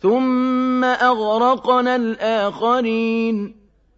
ثُمَّ أَغْرَقْنَا الْآخَرِينَ